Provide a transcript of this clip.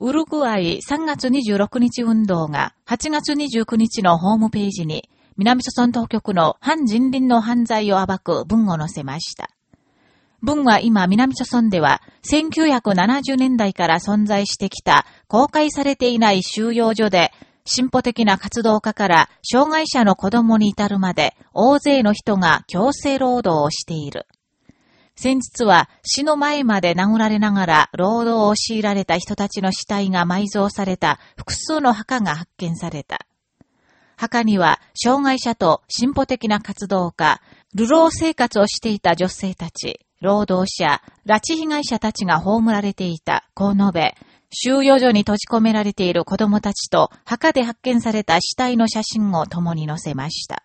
ウルグアイ3月26日運動が8月29日のホームページに南諸村当局の反人倫の犯罪を暴く文を載せました。文は今南諸村では1970年代から存在してきた公開されていない収容所で進歩的な活動家から障害者の子供に至るまで大勢の人が強制労働をしている。先日は死の前まで殴られながら労働を強いられた人たちの死体が埋蔵された複数の墓が発見された。墓には障害者と進歩的な活動家、流浪生活をしていた女性たち、労働者、拉致被害者たちが葬られていた、こう述べ、収容所に閉じ込められている子供たちと墓で発見された死体の写真を共に載せました。